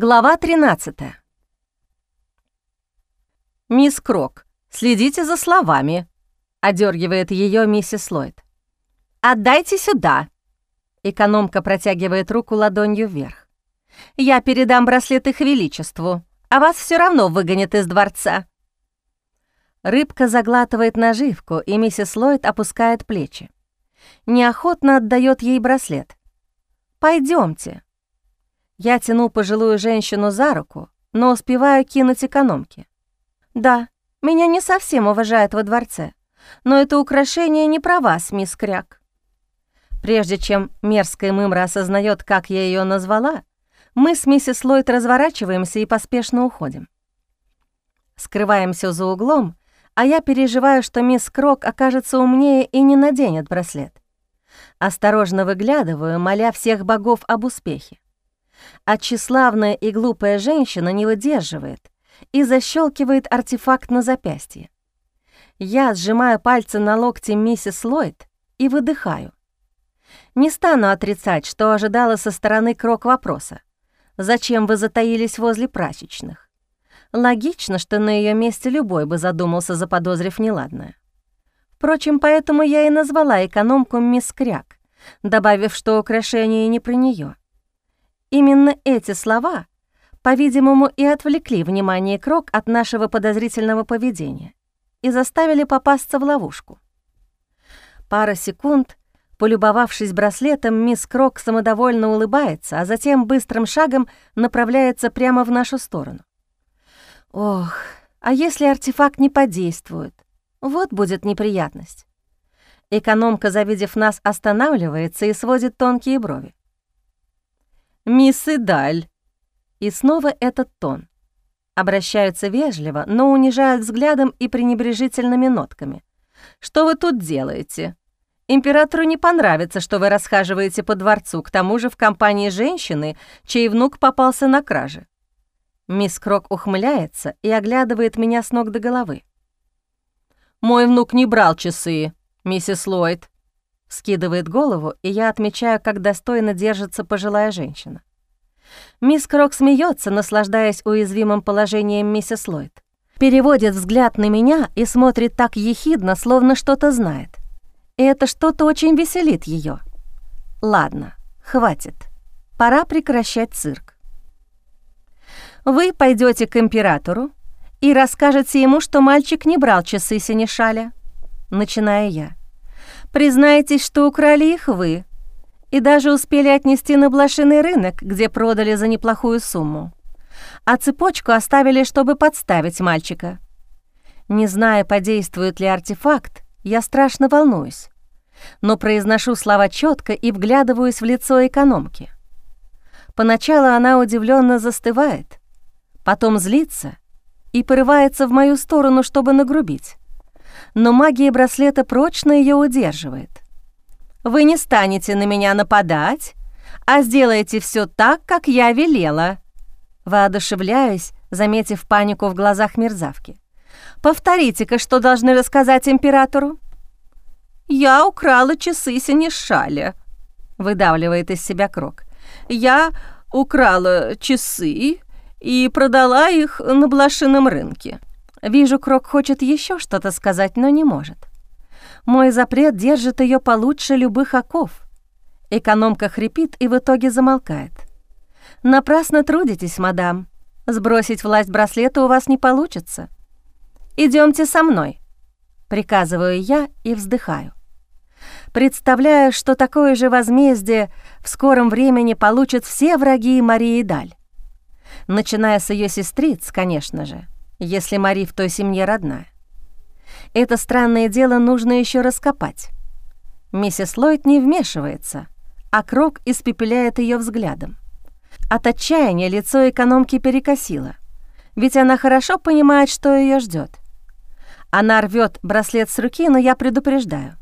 Глава 13. «Мисс Крок, следите за словами», — одергивает ее миссис Ллойд. «Отдайте сюда», — экономка протягивает руку ладонью вверх. «Я передам браслет их величеству, а вас все равно выгонят из дворца». Рыбка заглатывает наживку, и миссис Ллойд опускает плечи. Неохотно отдает ей браслет. Пойдемте. Я тяну пожилую женщину за руку, но успеваю кинуть экономки. «Да, меня не совсем уважают во дворце, но это украшение не про вас, мисс Кряк». Прежде чем мерзкая мымра осознает, как я ее назвала, мы с миссис Ллойд разворачиваемся и поспешно уходим. Скрываемся за углом, а я переживаю, что мисс Крок окажется умнее и не наденет браслет. Осторожно выглядываю, моля всех богов об успехе а тщеславная и глупая женщина не выдерживает и защелкивает артефакт на запястье. Я сжимаю пальцы на локте миссис Ллойд и выдыхаю. Не стану отрицать, что ожидала со стороны крок вопроса. «Зачем вы затаились возле прачечных?» Логично, что на ее месте любой бы задумался, заподозрив неладное. Впрочем, поэтому я и назвала экономку мисс Кряк, добавив, что украшение не про нее. Именно эти слова, по-видимому, и отвлекли внимание Крок от нашего подозрительного поведения и заставили попасться в ловушку. Пара секунд, полюбовавшись браслетом, мисс Крок самодовольно улыбается, а затем быстрым шагом направляется прямо в нашу сторону. Ох, а если артефакт не подействует? Вот будет неприятность. Экономка, завидев нас, останавливается и сводит тонкие брови. «Мисс Идаль!» И снова этот тон. Обращаются вежливо, но унижают взглядом и пренебрежительными нотками. «Что вы тут делаете? Императору не понравится, что вы расхаживаете по дворцу, к тому же в компании женщины, чей внук попался на краже». Мисс Крок ухмыляется и оглядывает меня с ног до головы. «Мой внук не брал часы, миссис Ллойд», Скидывает голову, и я отмечаю, как достойно держится пожилая женщина. Мисс Крок смеется, наслаждаясь уязвимым положением миссис Ллойд. Переводит взгляд на меня и смотрит так ехидно, словно что-то знает. И это что-то очень веселит ее. Ладно, хватит. Пора прекращать цирк. Вы пойдете к императору и расскажете ему, что мальчик не брал часы Синишаля, начиная я. Признайтесь, что украли их вы, и даже успели отнести на блошиный рынок, где продали за неплохую сумму. А цепочку оставили, чтобы подставить мальчика. Не зная, подействует ли артефакт, я страшно волнуюсь, но произношу слова четко и вглядываюсь в лицо экономки. Поначалу она удивленно застывает, потом злится и порывается в мою сторону, чтобы нагрубить но магия браслета прочно ее удерживает. «Вы не станете на меня нападать, а сделаете все так, как я велела», воодушевляюсь, заметив панику в глазах мерзавки. «Повторите-ка, что должны рассказать императору?» «Я украла часы Синишаля», — выдавливает из себя Крок. «Я украла часы и продала их на блошином рынке. Вижу, Крок хочет еще что-то сказать, но не может. Мой запрет держит ее получше любых оков. Экономка хрипит и в итоге замолкает. «Напрасно трудитесь, мадам. Сбросить власть браслета у вас не получится. Идемте со мной», — приказываю я и вздыхаю. Представляю, что такое же возмездие в скором времени получат все враги Марии Даль. Начиная с ее сестриц, конечно же если Мари в той семье родная. Это странное дело нужно еще раскопать. Миссис Ллойд не вмешивается, а Крок испепеляет ее взглядом. От отчаяния лицо экономки перекосило, ведь она хорошо понимает, что ее ждет. Она рвет браслет с руки, но я предупреждаю.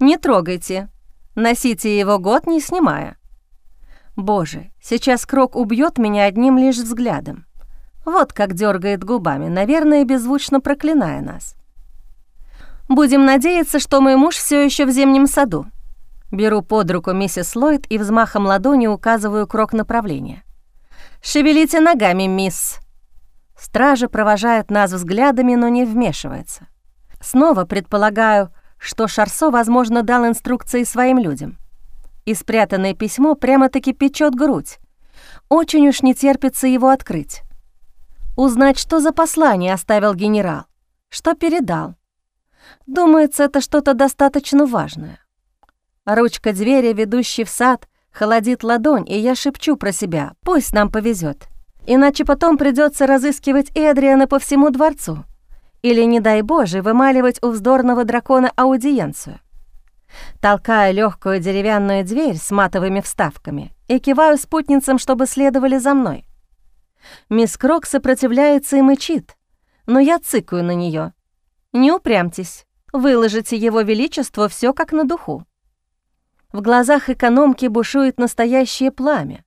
«Не трогайте, носите его год, не снимая». Боже, сейчас Крок убьет меня одним лишь взглядом. Вот как дергает губами, наверное, беззвучно проклиная нас. «Будем надеяться, что мой муж все еще в зимнем саду». Беру под руку миссис Ллойд и взмахом ладони указываю крок направления. «Шевелите ногами, мисс!» Стража провожает нас взглядами, но не вмешивается. Снова предполагаю, что Шарсо, возможно, дал инструкции своим людям. И спрятанное письмо прямо-таки печет грудь. Очень уж не терпится его открыть. Узнать, что за послание оставил генерал, что передал. Думается, это что-то достаточно важное. Ручка двери, ведущей в сад, холодит ладонь, и я шепчу про себя «Пусть нам повезет, Иначе потом придется разыскивать Эдриана по всему дворцу. Или, не дай Боже, вымаливать у вздорного дракона аудиенцию. Толкая легкую деревянную дверь с матовыми вставками и киваю спутницам, чтобы следовали за мной. Мисс Крок сопротивляется и мычит, но я цыкаю на нее. «Не упрямьтесь, выложите его величество все как на духу». В глазах экономки бушует настоящее пламя,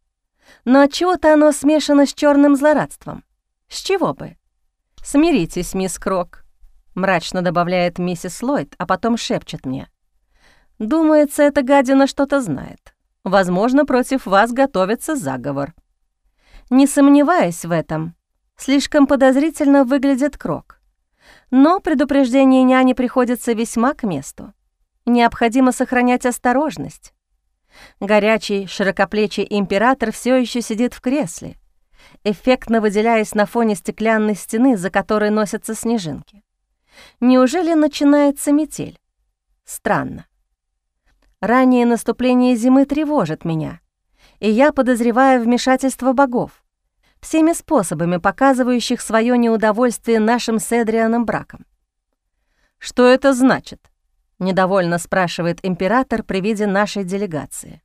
но отчего-то оно смешано с черным злорадством. С чего бы? «Смиритесь, мисс Крок», — мрачно добавляет миссис Ллойд, а потом шепчет мне. «Думается, эта гадина что-то знает. Возможно, против вас готовится заговор». Не сомневаясь в этом, слишком подозрительно выглядит Крок. Но предупреждение няни приходится весьма к месту. Необходимо сохранять осторожность. Горячий, широкоплечий император все еще сидит в кресле, эффектно выделяясь на фоне стеклянной стены, за которой носятся снежинки. Неужели начинается метель? Странно. Раннее наступление зимы тревожит меня, и я подозреваю вмешательство богов, всеми способами показывающих свое неудовольствие нашим с Эдрианом браком. «Что это значит?» — недовольно спрашивает император при виде нашей делегации.